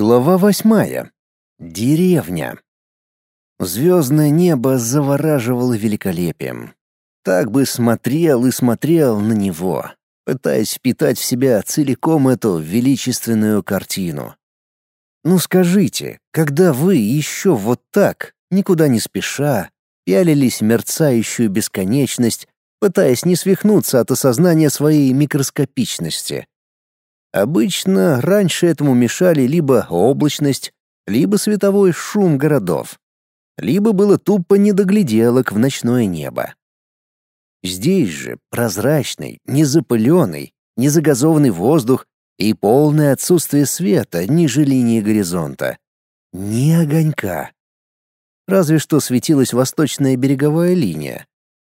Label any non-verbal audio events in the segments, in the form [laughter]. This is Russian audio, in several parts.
Глава восьмая. Деревня. Звездное небо завораживало великолепием. Так бы смотрел и смотрел на него, пытаясь впитать в себя целиком эту величественную картину. Ну скажите, когда вы еще вот так, никуда не спеша, пялились в мерцающую бесконечность, пытаясь не свихнуться от осознания своей микроскопичности — Обычно раньше этому мешали либо облачность, либо световой шум городов, либо было тупо недогляделок в ночное небо. Здесь же прозрачный, незапыленный, незагазованный воздух и полное отсутствие света ниже линии горизонта. Ни огонька. Разве что светилась восточная береговая линия.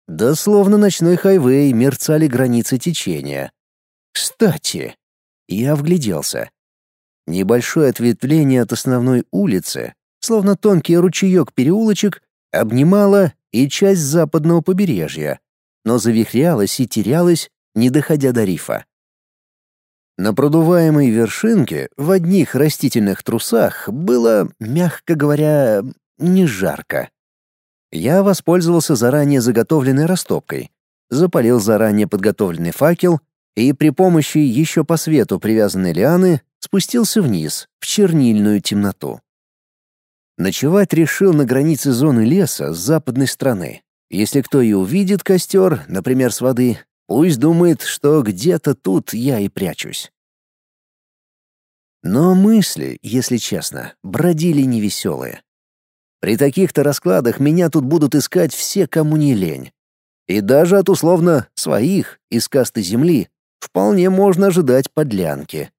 Да словно ночной хайвей мерцали границы течения. Кстати, я вгляделся. Небольшое ответвление от основной улицы, словно тонкий ручеек переулочек, обнимало и часть западного побережья, но завихрялась и терялась, не доходя до рифа. На продуваемой вершинке в одних растительных трусах было, мягко говоря, не жарко. Я воспользовался заранее заготовленной растопкой, запалил заранее подготовленный факел и при помощи еще по свету привязанной лианы спустился вниз, в чернильную темноту. Ночевать решил на границе зоны леса с западной стороны. Если кто и увидит костер, например, с воды, пусть думает, что где-то тут я и прячусь. Но мысли, если честно, бродили невеселые. При таких-то раскладах меня тут будут искать все, кому не лень. И даже от условно «своих» из касты земли вполне можно ожидать подлянки.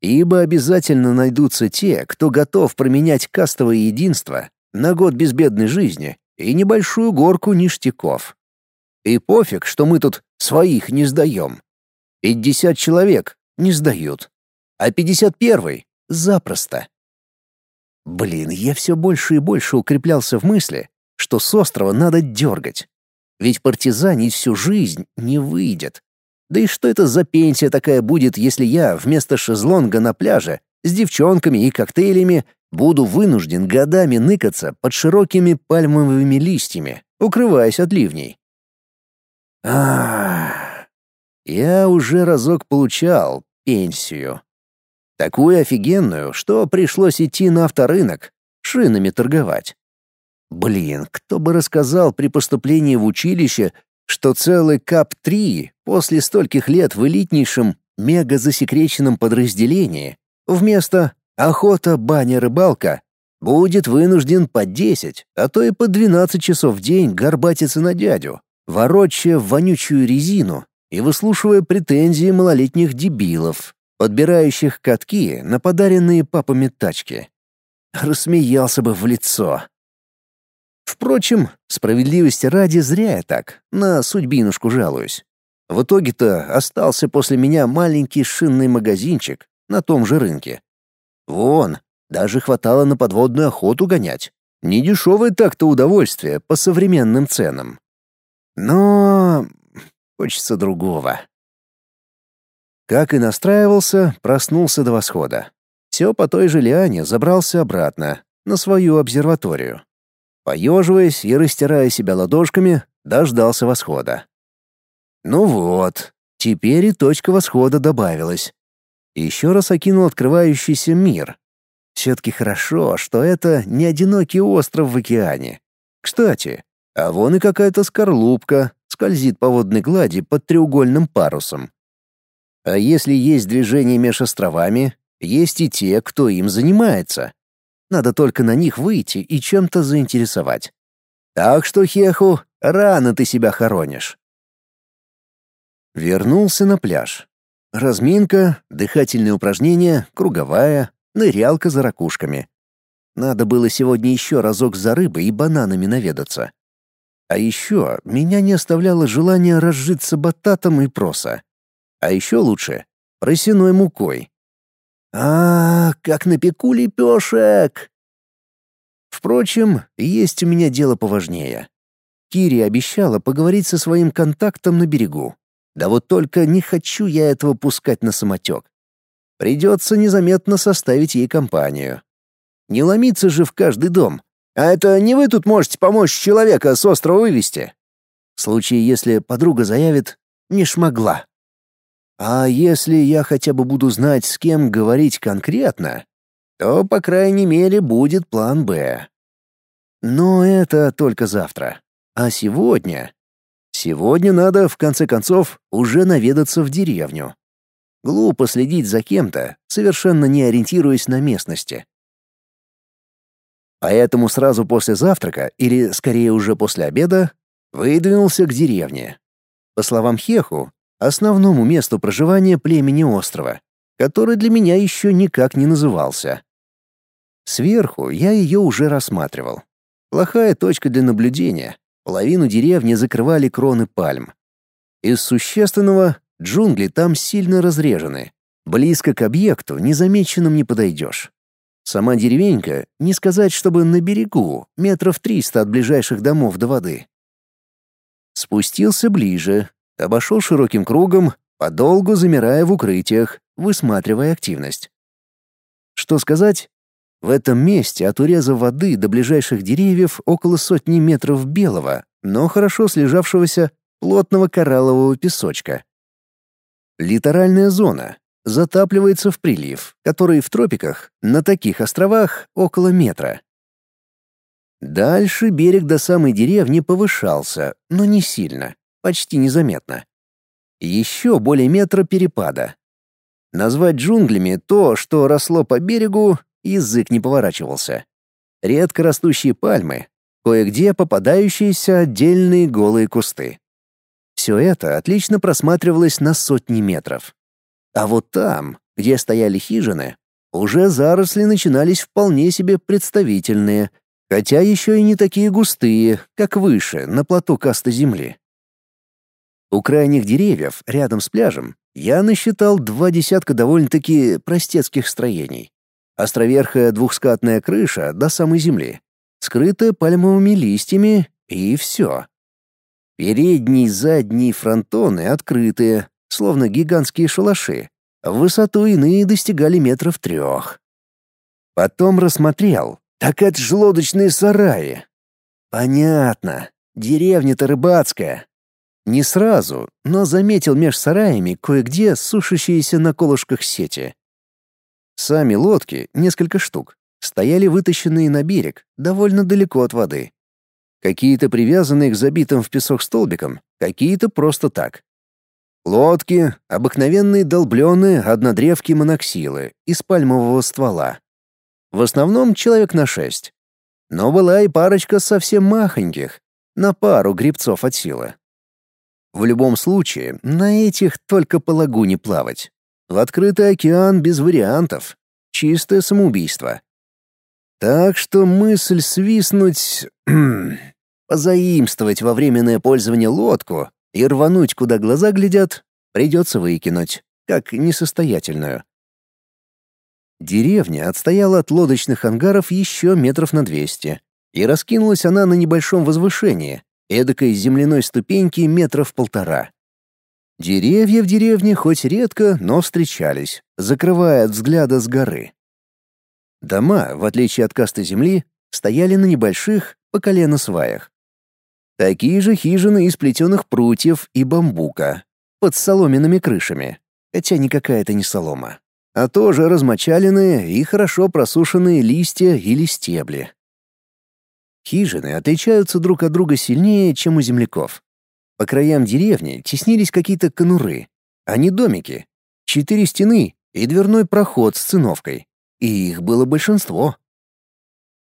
Ибо обязательно найдутся те, кто готов променять кастовое единство на год безбедной жизни и небольшую горку ништяков. И пофиг, что мы тут своих не сдаем. Пятьдесят человек не сдают, а пятьдесят первый — запросто. Блин, я все больше и больше укреплялся в мысли, что с острова надо дергать. Ведь партизанить всю жизнь не выйдет. Да и что это за пенсия такая будет, если я вместо шезлонга на пляже с девчонками и коктейлями буду вынужден годами ныкаться под широкими пальмовыми листьями, укрываясь от ливней? А, я уже разок получал пенсию. Такую офигенную, что пришлось идти на авторынок, шинами торговать. Блин, кто бы рассказал при поступлении в училище, что целый КАП-3 после стольких лет в элитнейшем, мега-засекреченном подразделении вместо «охота, баня, рыбалка» будет вынужден по 10, а то и по 12 часов в день горбатиться на дядю, ворочая вонючую резину и выслушивая претензии малолетних дебилов, подбирающих катки на подаренные папами тачки. Рассмеялся бы в лицо. Впрочем, справедливости ради зря я так, на судьбинушку жалуюсь. В итоге-то остался после меня маленький шинный магазинчик на том же рынке. Вон, даже хватало на подводную охоту гонять. Недешевое так-то удовольствие по современным ценам. Но хочется другого. Как и настраивался, проснулся до восхода. Все по той же лиане забрался обратно, на свою обсерваторию. Поеживаясь и растирая себя ладошками, дождался восхода. Ну вот, теперь и точка восхода добавилась. Еще раз окинул открывающийся мир. Все-таки хорошо, что это не одинокий остров в океане. Кстати, а вон и какая-то скорлупка скользит по водной глади под треугольным парусом. А если есть движение меж островами, есть и те, кто им занимается. Надо только на них выйти и чем-то заинтересовать. Так что, Хеху, рано ты себя хоронишь. Вернулся на пляж. Разминка, дыхательные упражнения, круговая, нырялка за ракушками. Надо было сегодня еще разок за рыбой и бананами наведаться. А еще меня не оставляло желание разжиться бататом и проса. А еще лучше — просеной мукой. А, как напеку лепешек! Впрочем, есть у меня дело поважнее. Кири обещала поговорить со своим контактом на берегу. Да вот только не хочу я этого пускать на самотек. Придется незаметно составить ей компанию. Не ломиться же в каждый дом. А это не вы тут можете помочь человека с острова вывести? В случае, если подруга заявит «не шмогла». А если я хотя бы буду знать, с кем говорить конкретно, то, по крайней мере, будет план «Б». Но это только завтра. А сегодня... Сегодня надо, в конце концов, уже наведаться в деревню. Глупо следить за кем-то, совершенно не ориентируясь на местности. Поэтому сразу после завтрака, или скорее уже после обеда, выдвинулся к деревне. По словам Хеху, основному месту проживания племени острова, который для меня еще никак не назывался. Сверху я ее уже рассматривал. Плохая точка для наблюдения. Половину деревни закрывали кроны пальм. Из существенного джунгли там сильно разрежены. Близко к объекту незамеченным не подойдешь. Сама деревенька, не сказать, чтобы на берегу, метров триста от ближайших домов до воды. Спустился ближе, обошел широким кругом, подолгу замирая в укрытиях, высматривая активность. Что сказать? В этом месте от уреза воды до ближайших деревьев около сотни метров белого, но хорошо слежавшегося плотного кораллового песочка. Литоральная зона затапливается в прилив, который в тропиках, на таких островах, около метра. Дальше берег до самой деревни повышался, но не сильно, почти незаметно. Еще более метра перепада. Назвать джунглями то, что росло по берегу, язык не поворачивался. Редко растущие пальмы, кое-где попадающиеся отдельные голые кусты. Все это отлично просматривалось на сотни метров. А вот там, где стояли хижины, уже заросли начинались вполне себе представительные, хотя еще и не такие густые, как выше, на плато каста земли. У крайних деревьев, рядом с пляжем, я насчитал два десятка довольно-таки простецких строений. Островерхая двухскатная крыша до самой земли, скрытая пальмовыми листьями, и все. Передние и задние фронтоны открытые, словно гигантские шалаши. В высоту иные достигали метров трех. Потом рассмотрел. Так это ж лодочные сараи. Понятно. Деревня-то рыбацкая. Не сразу, но заметил меж сараями кое-где сушащиеся на колышках сети. Сами лодки, несколько штук, стояли вытащенные на берег, довольно далеко от воды. Какие-то привязанные к забитым в песок столбикам, какие-то просто так. Лодки — обыкновенные долбленные однодревки моноксилы из пальмового ствола. В основном человек на шесть. Но была и парочка совсем махоньких, на пару грибцов от силы. В любом случае, на этих только по лагуне плавать. В открытый океан без вариантов. Чистое самоубийство. Так что мысль свистнуть... [clears throat] позаимствовать во временное пользование лодку и рвануть, куда глаза глядят, придется выкинуть, как несостоятельную. Деревня отстояла от лодочных ангаров еще метров на двести, и раскинулась она на небольшом возвышении, эдакой земляной ступеньки метров полтора. Деревья в деревне хоть редко, но встречались, закрывая от взгляда с горы. Дома, в отличие от касты земли, стояли на небольших, по колено сваях. Такие же хижины из плетеных прутьев и бамбука, под соломенными крышами, хотя никакая это не солома, а тоже размочаленные и хорошо просушенные листья или стебли. Хижины отличаются друг от друга сильнее, чем у земляков. По краям деревни теснились какие-то конуры, а не домики. Четыре стены и дверной проход с циновкой. И их было большинство.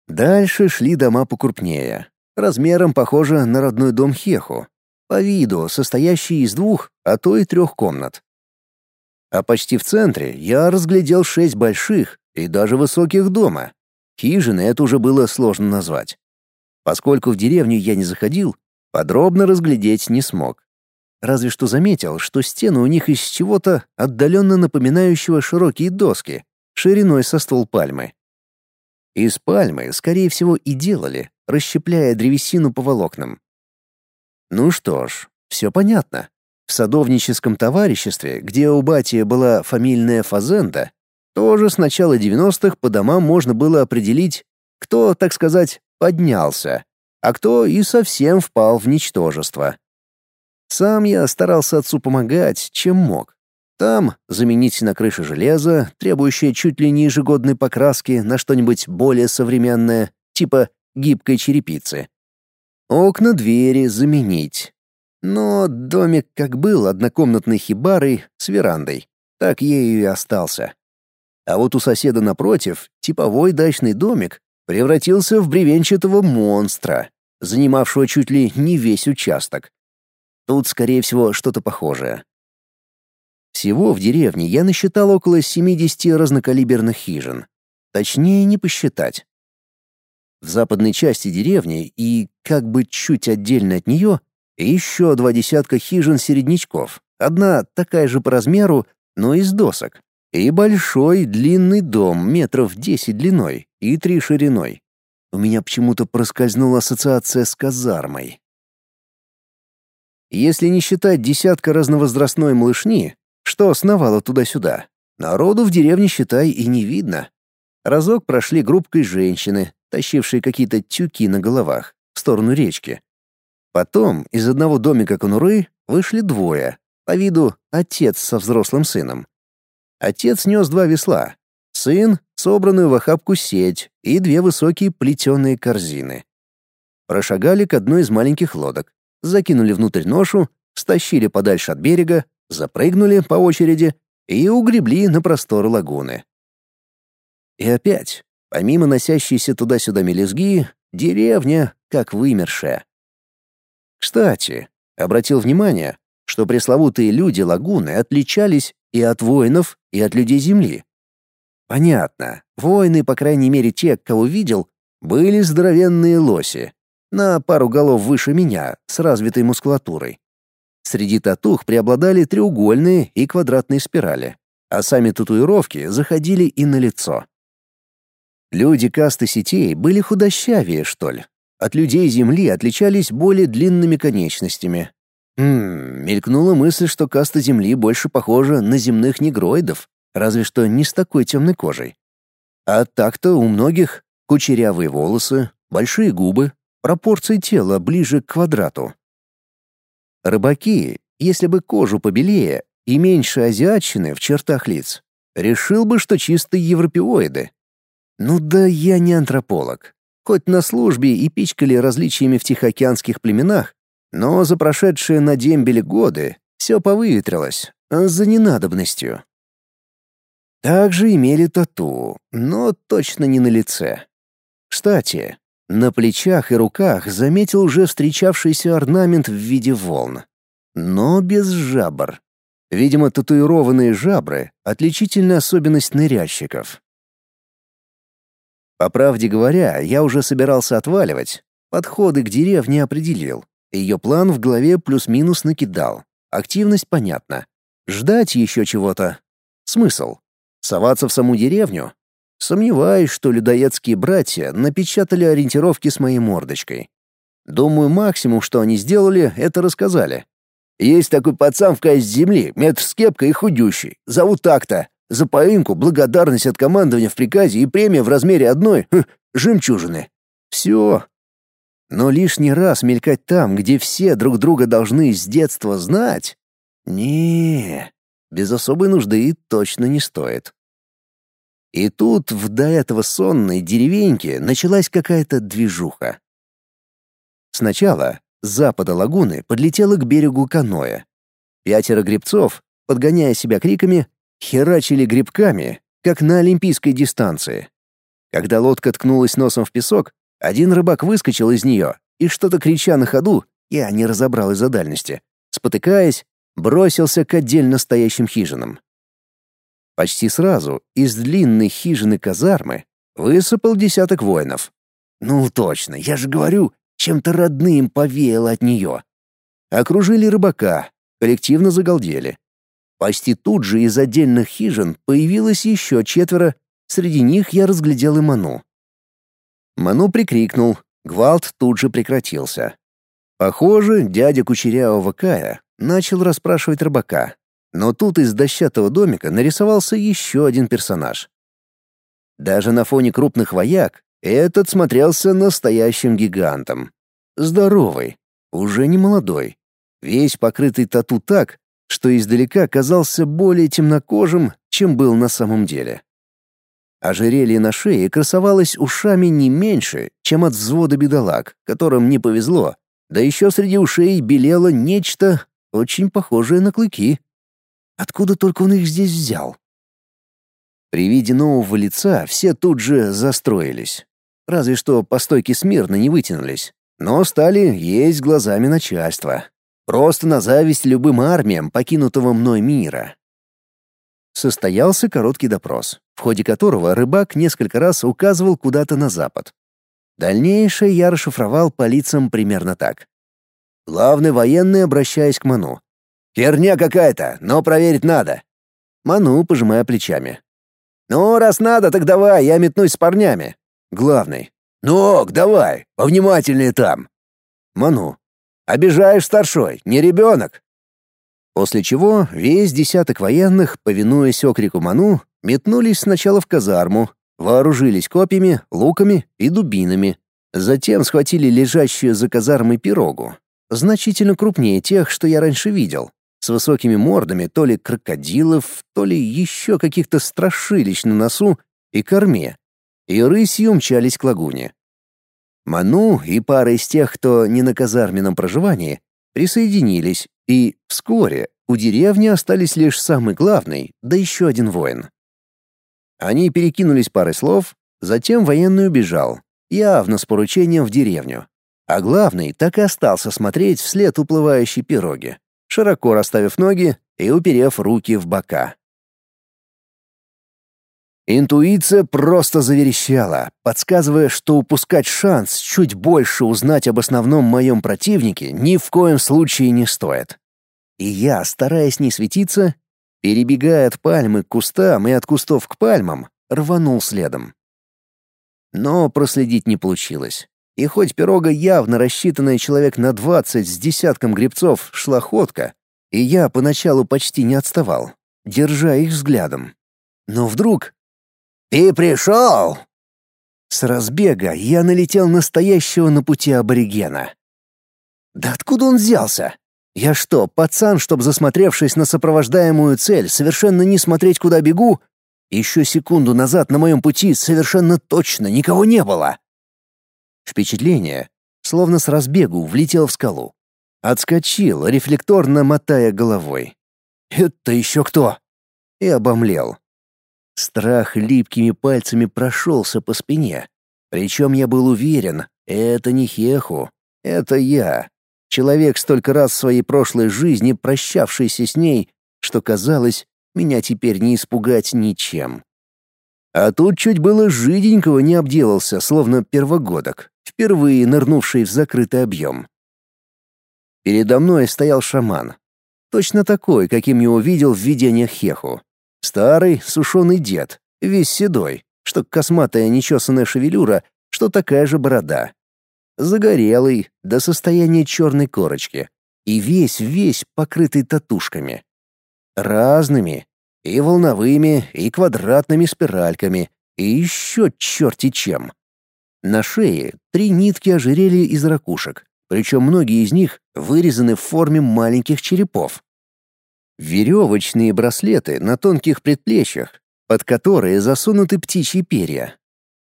Дальше шли дома покрупнее, размером похоже на родной дом Хеху, по виду состоящий из двух, а то и трех комнат. А почти в центре я разглядел шесть больших и даже высоких дома. Хижины это уже было сложно назвать. Поскольку в деревню я не заходил, подробно разглядеть не смог. Разве что заметил, что стены у них из чего-то отдаленно напоминающего широкие доски, шириной со ствол пальмы. Из пальмы, скорее всего, и делали, расщепляя древесину по волокнам. Ну что ж, все понятно. В садовническом товариществе, где у бати была фамильная фазенда, Тоже с начала 90-х по домам можно было определить, кто, так сказать, поднялся, а кто и совсем впал в ничтожество. Сам я старался отцу помогать, чем мог. Там заменить на крыше железо, требующее чуть ли не ежегодной покраски на что-нибудь более современное, типа гибкой черепицы. Окна, двери заменить. Но домик как был однокомнатной хибарой с верандой, так ею и остался. А вот у соседа напротив типовой дачный домик превратился в бревенчатого монстра, занимавшего чуть ли не весь участок. Тут, скорее всего, что-то похожее. Всего в деревне я насчитал около 70 разнокалиберных хижин. Точнее, не посчитать. В западной части деревни и, как бы чуть отдельно от нее, еще два десятка хижин-середнячков. Одна такая же по размеру, но из досок. И большой длинный дом метров десять длиной и три шириной. У меня почему-то проскользнула ассоциация с казармой. Если не считать десятка разновозрастной малышни, что сновало туда-сюда, народу в деревне, считай, и не видно. Разок прошли группкой женщины, тащившие какие-то тюки на головах, в сторону речки. Потом из одного домика конуры вышли двое, по виду отец со взрослым сыном. Отец нес два весла, сын — собранную в охапку сеть и две высокие плетеные корзины. Прошагали к одной из маленьких лодок, закинули внутрь ношу, стащили подальше от берега, запрыгнули по очереди и угребли на простор лагуны. И опять, помимо носящейся туда-сюда мелезги, деревня как вымершая. Кстати, обратил внимание, что пресловутые люди лагуны отличались и от воинов, и от людей Земли. Понятно, воины, по крайней мере те, кого видел, были здоровенные лоси, на пару голов выше меня, с развитой мускулатурой. Среди татух преобладали треугольные и квадратные спирали, а сами татуировки заходили и на лицо. Люди касты сетей были худощавее, что ли. От людей Земли отличались более длинными конечностями, Хм, мелькнула мысль, что каста Земли больше похожа на земных негроидов, разве что не с такой темной кожей. А так-то у многих кучерявые волосы, большие губы, пропорции тела ближе к квадрату. Рыбаки, если бы кожу побелее и меньше азиатчины в чертах лиц, решил бы, что чистые европеоиды. Ну да я не антрополог. Хоть на службе и пичкали различиями в тихоокеанских племенах, но за прошедшие на дембеле годы все повыветрилось, за ненадобностью. Также имели тату, но точно не на лице. Кстати, на плечах и руках заметил уже встречавшийся орнамент в виде волн. Но без жабр. Видимо, татуированные жабры — отличительная особенность ныряльщиков. По правде говоря, я уже собирался отваливать, подходы к деревне определил. Ее план в голове плюс-минус накидал. Активность понятна. Ждать еще чего-то. Смысл? Соваться в саму деревню? Сомневаюсь, что людоедские братья напечатали ориентировки с моей мордочкой. Думаю, максимум, что они сделали, это рассказали. Есть такой пацан в кайс земли, метр с кепкой и худющий. Зовут так-то. За поимку, благодарность от командования в приказе и премия в размере одной [laughs] хм, жемчужины. Все, но лишний раз мелькать там, где все друг друга должны с детства знать? не без особой нужды точно не стоит. И тут в до этого сонной деревеньке началась какая-то движуха. Сначала с запада лагуны подлетело к берегу каноэ. Пятеро гребцов, подгоняя себя криками, херачили грибками, как на олимпийской дистанции. Когда лодка ткнулась носом в песок, один рыбак выскочил из нее и, что-то крича на ходу, я не разобрал из-за дальности, спотыкаясь, бросился к отдельно стоящим хижинам. Почти сразу из длинной хижины казармы высыпал десяток воинов. Ну точно, я же говорю, чем-то родным повеяло от нее. Окружили рыбака, коллективно загалдели. Почти тут же из отдельных хижин появилось еще четверо, среди них я разглядел и Ману. Ману прикрикнул, гвалт тут же прекратился. Похоже, дядя кучерявого Кая начал расспрашивать рыбака. Но тут из дощатого домика нарисовался еще один персонаж. Даже на фоне крупных вояк этот смотрелся настоящим гигантом. Здоровый, уже не молодой, весь покрытый тату так, что издалека казался более темнокожим, чем был на самом деле. Ожерелье на шее красовалось ушами не меньше, чем от взвода бедолаг, которым не повезло, да еще среди ушей белело нечто, очень похожее на клыки. Откуда только он их здесь взял? При виде нового лица все тут же застроились. Разве что по стойке смирно не вытянулись, но стали есть глазами начальства. Просто на зависть любым армиям покинутого мной мира. Состоялся короткий допрос, в ходе которого рыбак несколько раз указывал куда-то на запад. Дальнейшее я расшифровал по лицам примерно так. Главный военный, обращаясь к Ману. «Херня какая-то, но проверить надо». Ману, пожимая плечами. «Ну, раз надо, так давай, я метнусь с парнями». Главный. «Ну, давай, повнимательнее там». Ману. «Обижаешь старшой, не ребенок». После чего весь десяток военных, повинуясь окрику Ману, метнулись сначала в казарму, вооружились копьями, луками и дубинами. Затем схватили лежащую за казармой пирогу, значительно крупнее тех, что я раньше видел, с высокими мордами то ли крокодилов, то ли еще каких-то страшилищ на носу и корме, и рысью мчались к лагуне. Ману и пара из тех, кто не на казарменном проживании, присоединились, и вскоре у деревни остались лишь самый главный, да еще один воин. Они перекинулись парой слов, затем военный убежал, явно с поручением в деревню. А главный так и остался смотреть вслед уплывающей пироги, широко расставив ноги и уперев руки в бока. Интуиция просто заверещала, подсказывая, что упускать шанс чуть больше узнать об основном моем противнике ни в коем случае не стоит. И я, стараясь не светиться, перебегая от пальмы к кустам и от кустов к пальмам, рванул следом. Но проследить не получилось. И хоть пирога явно рассчитанная человек на двадцать с десятком грибцов шла ходка, и я поначалу почти не отставал, держа их взглядом. Но вдруг... «Ты пришел!» С разбега я налетел настоящего на пути аборигена. Да откуда он взялся? Я что, пацан, чтоб засмотревшись на сопровождаемую цель, совершенно не смотреть, куда бегу? Еще секунду назад на моем пути совершенно точно никого не было. Впечатление, словно с разбегу влетел в скалу. Отскочил, рефлекторно мотая головой. «Это еще кто?» И обомлел. Страх липкими пальцами прошелся по спине. Причем я был уверен, это не Хеху, это я. Человек, столько раз в своей прошлой жизни прощавшийся с ней, что казалось, меня теперь не испугать ничем. А тут чуть было жиденького не обделался, словно первогодок, впервые нырнувший в закрытый объем. Передо мной стоял шаман. Точно такой, каким его видел в видениях Хеху. Старый, сушеный дед, весь седой, что косматая нечесанная шевелюра, что такая же борода. Загорелый, до состояния черной корочки. И весь-весь покрытый татушками. Разными, и волновыми, и квадратными спиральками, и еще черти чем. На шее три нитки ожерелья из ракушек, причем многие из них вырезаны в форме маленьких черепов. Веревочные браслеты на тонких предплечьях, под которые засунуты птичьи перья.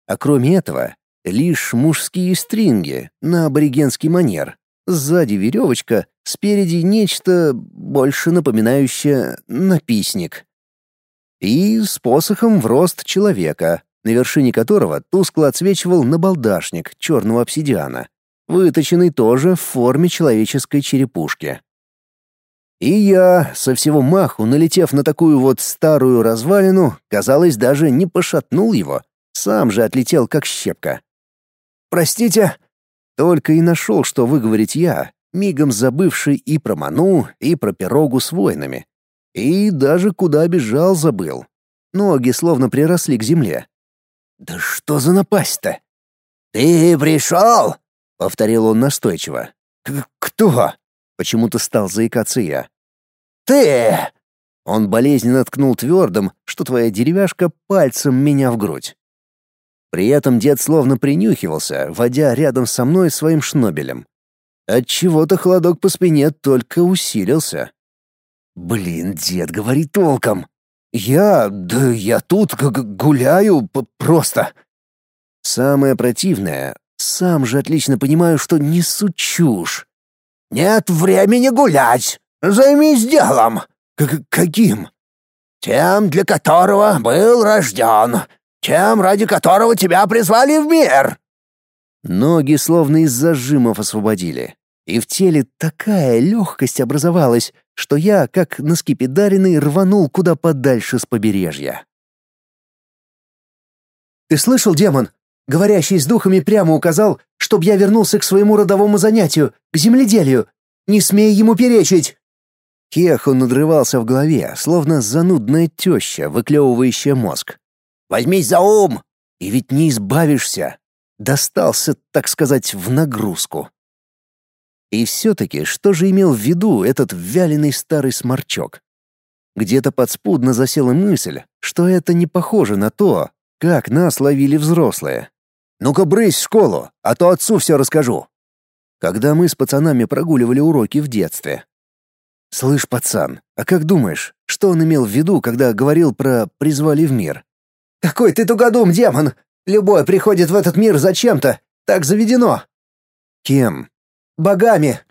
А кроме этого, лишь мужские стринги на аборигенский манер. Сзади веревочка, спереди нечто больше напоминающее написник и с посохом в рост человека, на вершине которого тускло отсвечивал набалдашник черного обсидиана, выточенный тоже в форме человеческой черепушки. И я, со всего маху, налетев на такую вот старую развалину, казалось, даже не пошатнул его, сам же отлетел как щепка. «Простите!» Только и нашел, что выговорить я, мигом забывший и про ману, и про пирогу с воинами, и даже куда бежал забыл. Ноги словно приросли к земле. «Да что за напасть-то?» «Ты пришел?» — повторил он настойчиво. «Кто?» — почему-то стал заикаться я. «Ты!» Он болезненно ткнул твердым, что твоя деревяшка пальцем меня в грудь. При этом дед словно принюхивался, водя рядом со мной своим шнобелем. Отчего-то холодок по спине только усилился. «Блин, дед, говори толком!» «Я... да я тут гуляю просто...» Самое противное, сам же отлично понимаю, что несу чушь. «Нет времени гулять! Займись делом!» К «Каким?» «Тем, для которого был рожден, тем, ради которого тебя призвали в мир!» Ноги словно из зажимов освободили, и в теле такая легкость образовалась, что я, как на скипидаренный, рванул куда подальше с побережья. «Ты слышал, демон? Говорящий с духами прямо указал, чтоб я вернулся к своему родовому занятию, к земледелию. Не смей ему перечить!» Кеху надрывался в голове, словно занудная теща, выклевывающая мозг. «Возьмись за ум! И ведь не избавишься!» Достался, так сказать, в нагрузку. И все-таки, что же имел в виду этот вяленый старый сморчок? Где-то подспудно засела мысль, что это не похоже на то, как нас ловили взрослые. Ну-ка брысь в школу, а то отцу все расскажу. Когда мы с пацанами прогуливали уроки в детстве. Слышь, пацан, а как думаешь, что он имел в виду, когда говорил про «призвали в мир»? Какой ты тугодум, демон! Любой приходит в этот мир зачем-то. Так заведено. Кем? Богами.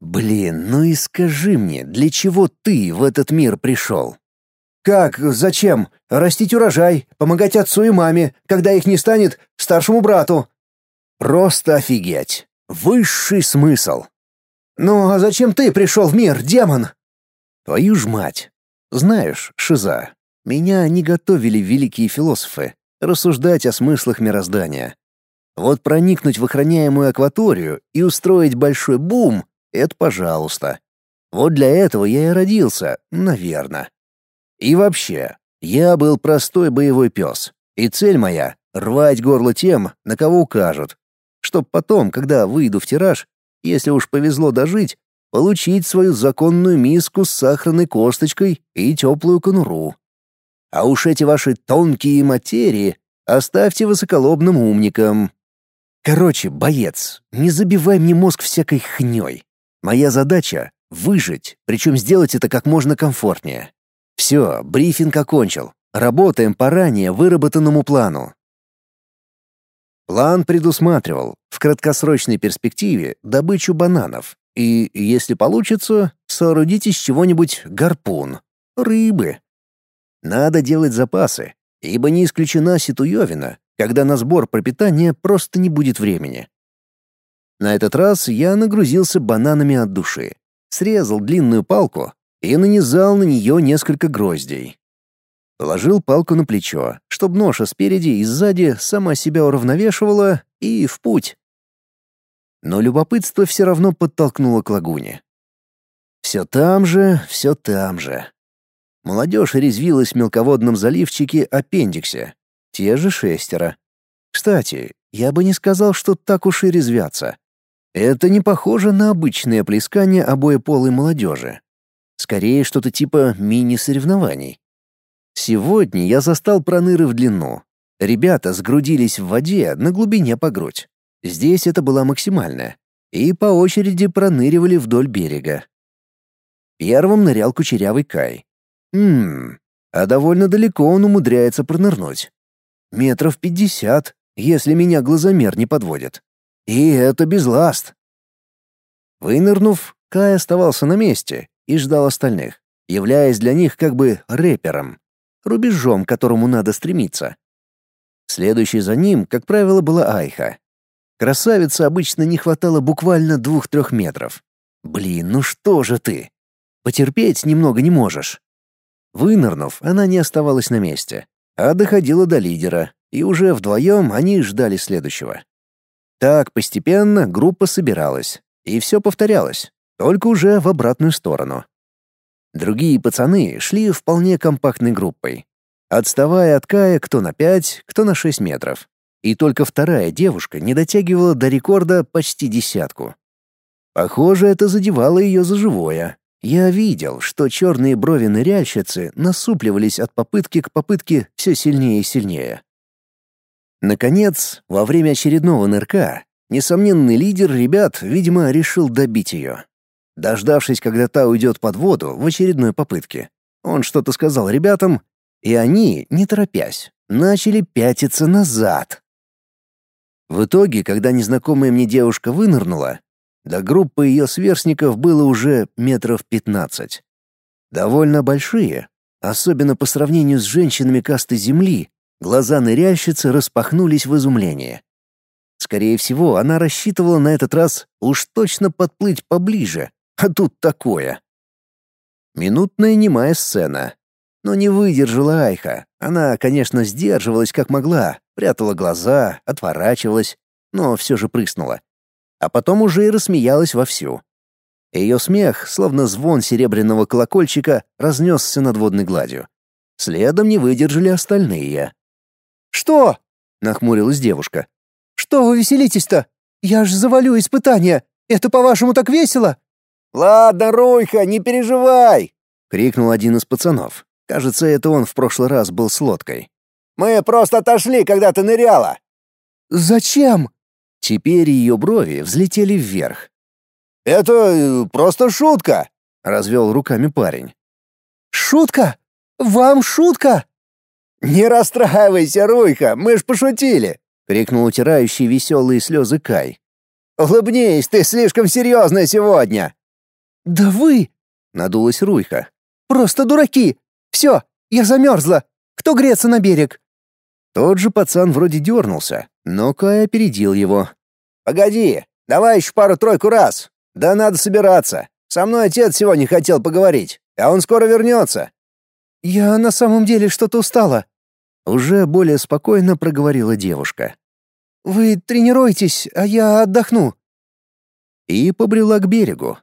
Блин, ну и скажи мне, для чего ты в этот мир пришел? Как? Зачем? Растить урожай, помогать отцу и маме, когда их не станет, старшему брату. Просто офигеть. Высший смысл. Ну, а зачем ты пришел в мир, демон? Твою ж мать. Знаешь, Шиза, меня не готовили великие философы рассуждать о смыслах мироздания. Вот проникнуть в охраняемую акваторию и устроить большой бум — это пожалуйста. Вот для этого я и родился, наверное. И вообще, я был простой боевой пес, и цель моя — рвать горло тем, на кого укажут, чтоб потом, когда выйду в тираж, если уж повезло дожить, получить свою законную миску с сахарной косточкой и теплую конуру. А уж эти ваши тонкие материи оставьте высоколобным умникам. Короче, боец, не забивай мне мозг всякой хнёй. Моя задача — выжить, причем сделать это как можно комфортнее. Все, брифинг окончил. Работаем по ранее выработанному плану. План предусматривал в краткосрочной перспективе добычу бананов и, если получится, соорудить из чего-нибудь гарпун, рыбы. Надо делать запасы, ибо не исключена ситуевина, когда на сбор пропитания просто не будет времени. На этот раз я нагрузился бананами от души, срезал длинную палку и нанизал на нее несколько гроздей. Положил палку на плечо, чтобы ноша спереди и сзади сама себя уравновешивала, и в путь. Но любопытство все равно подтолкнуло к лагуне. Все там же, все там же. Молодежь резвилась в мелководном заливчике Аппендиксе. Те же шестеро. Кстати, я бы не сказал, что так уж и резвятся. Это не похоже на обычное плескание обоеполой молодежи. Скорее, что-то типа мини-соревнований. Сегодня я застал проныры в длину. Ребята сгрудились в воде на глубине по грудь. Здесь это была максимальная. И по очереди проныривали вдоль берега. Первым нырял кучерявый Кай. Ммм, а довольно далеко он умудряется пронырнуть. Метров пятьдесят, если меня глазомер не подводит. И это без ласт. Вынырнув, Кай оставался на месте и ждал остальных, являясь для них как бы рэпером, рубежом, к которому надо стремиться. Следующей за ним, как правило, была Айха. Красавице обычно не хватало буквально двух-трех метров. Блин, ну что же ты? Потерпеть немного не можешь. Вынырнув, она не оставалась на месте, а доходила до лидера, и уже вдвоем они ждали следующего. Так постепенно группа собиралась, и все повторялось только уже в обратную сторону. Другие пацаны шли вполне компактной группой, отставая от Кая кто на пять, кто на шесть метров. И только вторая девушка не дотягивала до рекорда почти десятку. Похоже, это задевало ее за живое, Я видел, что черные брови ныряльщицы насупливались от попытки к попытке все сильнее и сильнее. Наконец, во время очередного нырка, несомненный лидер ребят, видимо, решил добить ее. Дождавшись, когда та уйдет под воду в очередной попытке, он что-то сказал ребятам, и они, не торопясь, начали пятиться назад. В итоге, когда незнакомая мне девушка вынырнула, до группы ее сверстников было уже метров пятнадцать. Довольно большие, особенно по сравнению с женщинами касты Земли, глаза ныряльщицы распахнулись в изумлении. Скорее всего, она рассчитывала на этот раз уж точно подплыть поближе, а тут такое. Минутная немая сцена. Но не выдержала Айха. Она, конечно, сдерживалась как могла, прятала глаза, отворачивалась, но все же прыснула а потом уже и рассмеялась вовсю. Ее смех, словно звон серебряного колокольчика, разнесся над водной гладью. Следом не выдержали остальные. «Что?» — нахмурилась девушка. «Что вы веселитесь-то? Я ж завалю испытание. Это, по-вашему, так весело?» «Ладно, Руйха, не переживай!» — крикнул один из пацанов. Кажется, это он в прошлый раз был с лодкой. «Мы просто отошли, когда ты ныряла!» «Зачем?» Теперь ее брови взлетели вверх. «Это э, просто шутка!» — развел руками парень. «Шутка? Вам шутка?» «Не расстраивайся, Руйка, мы ж пошутили!» — крикнул утирающий веселые слезы Кай. «Улыбнись, ты слишком серьезная сегодня!» «Да вы...» — надулась Руйка. «Просто дураки! Все, я замерзла! Кто греться на берег?» Тот же пацан вроде дернулся, но Кай опередил его. «Погоди, давай еще пару-тройку раз. Да надо собираться. Со мной отец сегодня хотел поговорить, а он скоро вернется». «Я на самом деле что-то устала», — уже более спокойно проговорила девушка. «Вы тренируйтесь, а я отдохну». И побрела к берегу.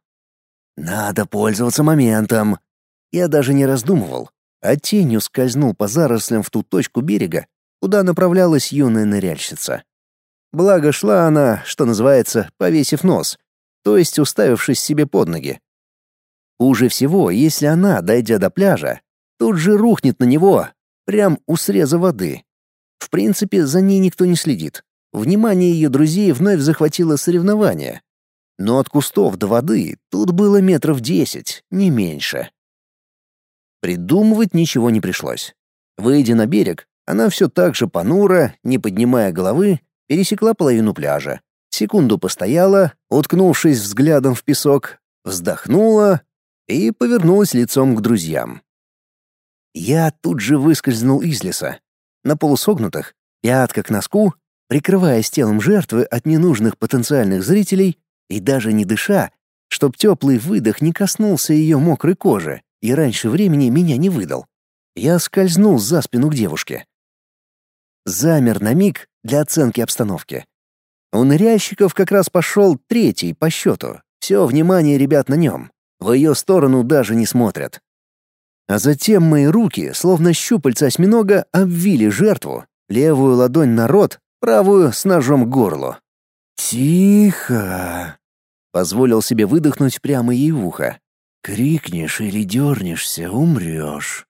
«Надо пользоваться моментом». Я даже не раздумывал, а тенью скользнул по зарослям в ту точку берега, куда направлялась юная ныряльщица. Благо шла она, что называется, повесив нос, то есть уставившись себе под ноги. Хуже всего, если она, дойдя до пляжа, тут же рухнет на него, прям у среза воды. В принципе, за ней никто не следит. Внимание ее друзей вновь захватило соревнование. Но от кустов до воды тут было метров десять, не меньше. Придумывать ничего не пришлось. Выйдя на берег, она все так же понуро, не поднимая головы, пересекла половину пляжа. Секунду постояла, уткнувшись взглядом в песок, вздохнула и повернулась лицом к друзьям. Я тут же выскользнул из леса. На полусогнутых, пятка к носку, прикрываясь телом жертвы от ненужных потенциальных зрителей и даже не дыша, чтоб теплый выдох не коснулся ее мокрой кожи и раньше времени меня не выдал. Я скользнул за спину к девушке замер на миг для оценки обстановки. У ныряльщиков как раз пошел третий по счету. Все внимание ребят на нем. В ее сторону даже не смотрят. А затем мои руки, словно щупальца осьминога, обвили жертву, левую ладонь на рот, правую с ножом к горлу. «Тихо!» — позволил себе выдохнуть прямо ей в ухо. «Крикнешь или дернешься — умрешь».